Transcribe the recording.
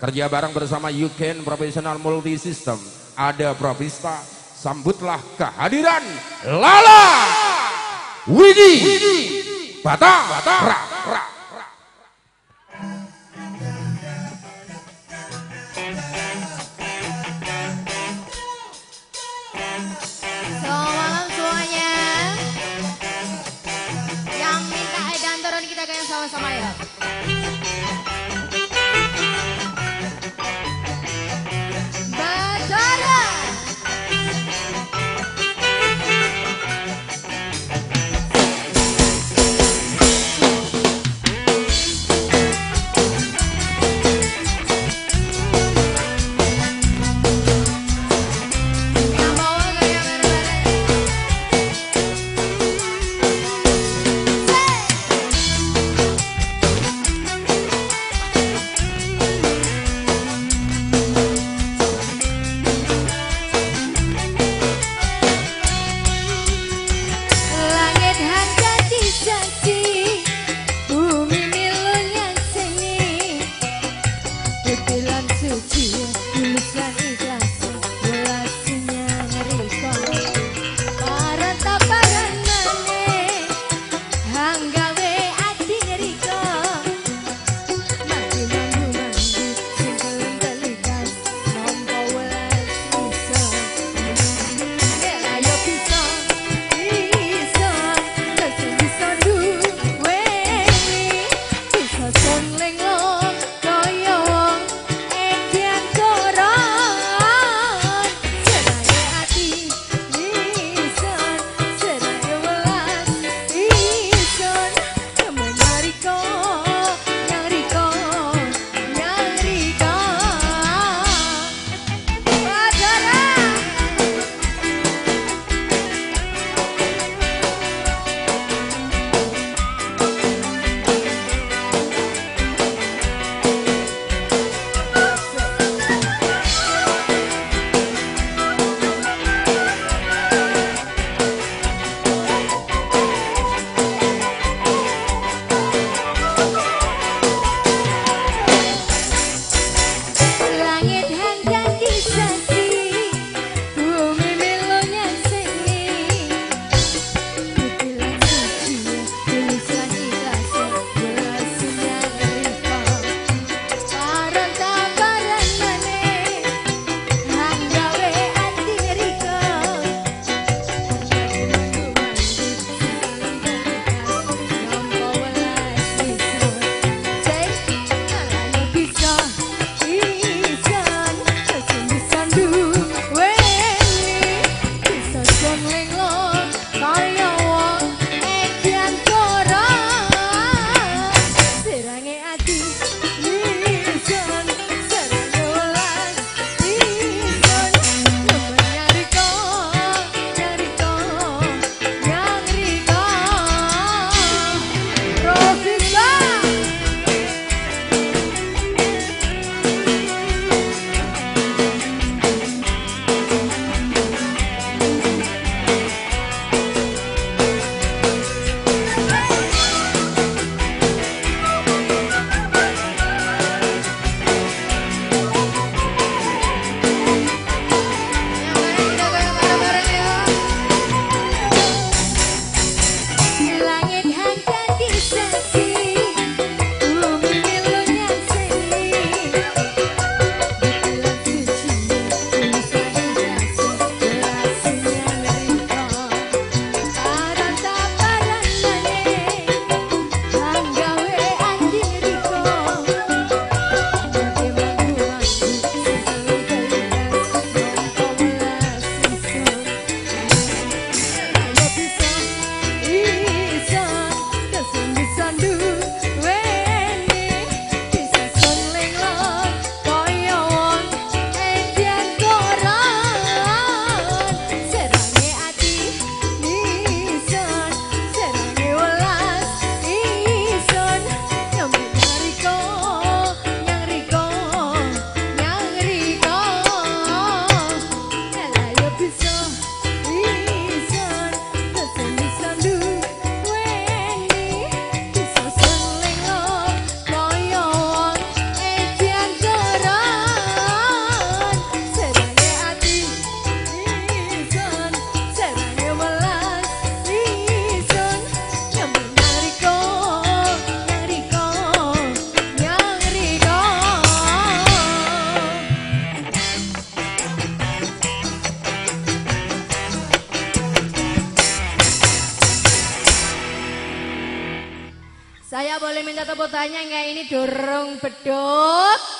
Kerja bareng bersama Yuken Professional Multi System. Ada Provista, sambutlah kehadiran Lala. Widi. Bata. Bata Saya boleh minta tepuk tangan nggak ini dorong beduk?